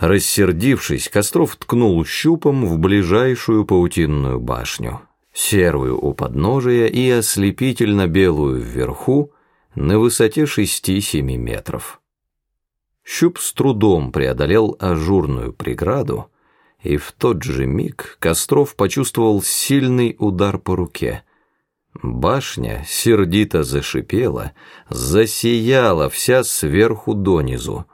Рассердившись, Костров ткнул щупом в ближайшую паутинную башню, серую у подножия и ослепительно белую вверху на высоте шести-семи метров. Щуп с трудом преодолел ажурную преграду, и в тот же миг Костров почувствовал сильный удар по руке. Башня сердито зашипела, засияла вся сверху донизу.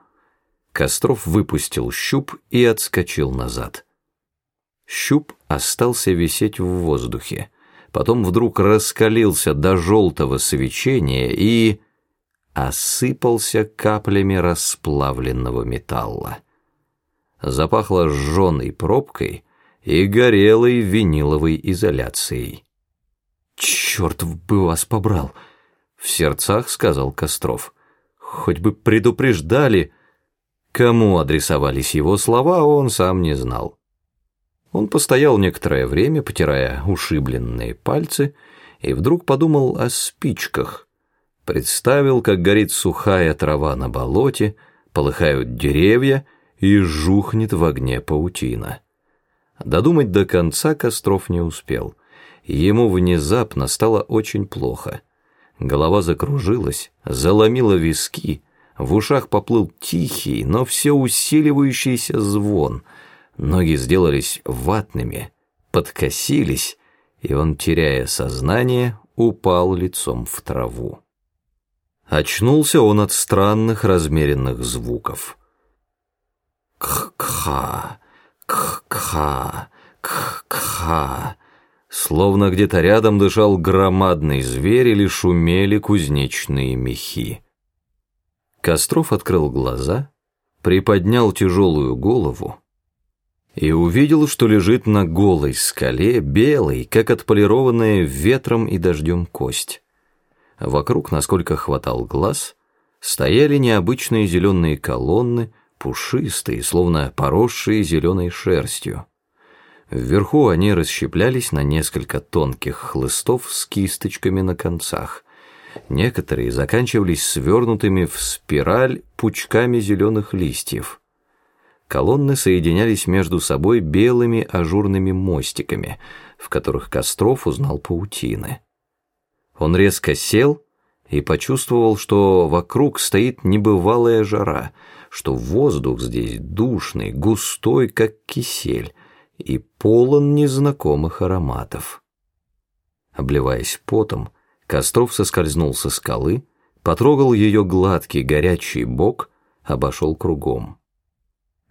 Костров выпустил щуп и отскочил назад. Щуп остался висеть в воздухе, потом вдруг раскалился до желтого свечения и осыпался каплями расплавленного металла. Запахло сжженной пробкой и горелой виниловой изоляцией. «Черт бы вас побрал!» — в сердцах сказал Костров. «Хоть бы предупреждали!» Кому адресовались его слова, он сам не знал. Он постоял некоторое время, потирая ушибленные пальцы, и вдруг подумал о спичках. Представил, как горит сухая трава на болоте, полыхают деревья и жухнет в огне паутина. Додумать до конца Костров не успел. Ему внезапно стало очень плохо. Голова закружилась, заломила виски, в ушах поплыл тихий, но все усиливающийся звон. Ноги сделались ватными, подкосились, и он, теряя сознание, упал лицом в траву. Очнулся он от странных размеренных звуков. Кх-кха, кх-кха, кх-кха. Словно где-то рядом дышал громадный зверь или шумели кузнечные мехи. Костров открыл глаза, приподнял тяжелую голову и увидел, что лежит на голой скале, белой, как отполированная ветром и дождем кость. Вокруг, насколько хватал глаз, стояли необычные зеленые колонны, пушистые, словно поросшие зеленой шерстью. Вверху они расщеплялись на несколько тонких хлыстов с кисточками на концах. Некоторые заканчивались свернутыми в спираль пучками зеленых листьев. Колонны соединялись между собой белыми ажурными мостиками, в которых Костров узнал паутины. Он резко сел и почувствовал, что вокруг стоит небывалая жара, что воздух здесь душный, густой, как кисель, и полон незнакомых ароматов. Обливаясь потом, Костров соскользнул со скалы, потрогал ее гладкий горячий бок, обошел кругом.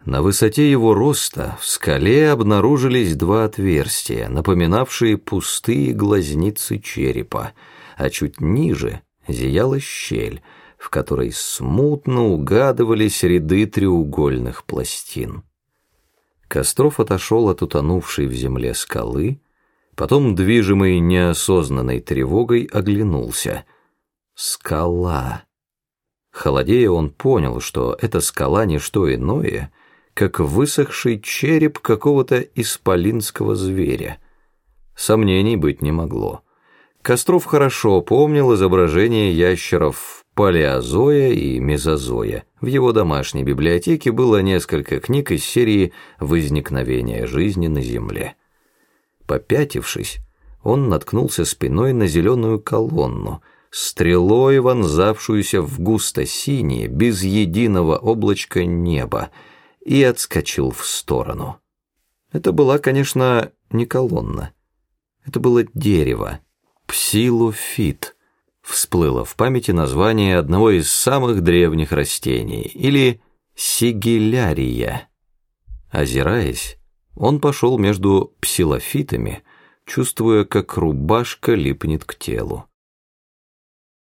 На высоте его роста в скале обнаружились два отверстия, напоминавшие пустые глазницы черепа, а чуть ниже зияла щель, в которой смутно угадывались ряды треугольных пластин. Костров отошел от утонувшей в земле скалы, Потом, движимый неосознанной тревогой, оглянулся. Скала. Холодея он понял, что эта скала не что иное, как высохший череп какого-то исполинского зверя. Сомнений быть не могло. Костров хорошо помнил изображение ящеров палеозоя и мезозоя. В его домашней библиотеке было несколько книг из серии «Возникновение жизни на Земле». Попятившись, он наткнулся спиной на зеленую колонну, стрелой вонзавшуюся в густо-синее, без единого облачка неба, и отскочил в сторону. Это была, конечно, не колонна. Это было дерево, псилофит. Всплыло в памяти название одного из самых древних растений, или сигилярия. Озираясь, он пошел между псилофитами, чувствуя, как рубашка липнет к телу.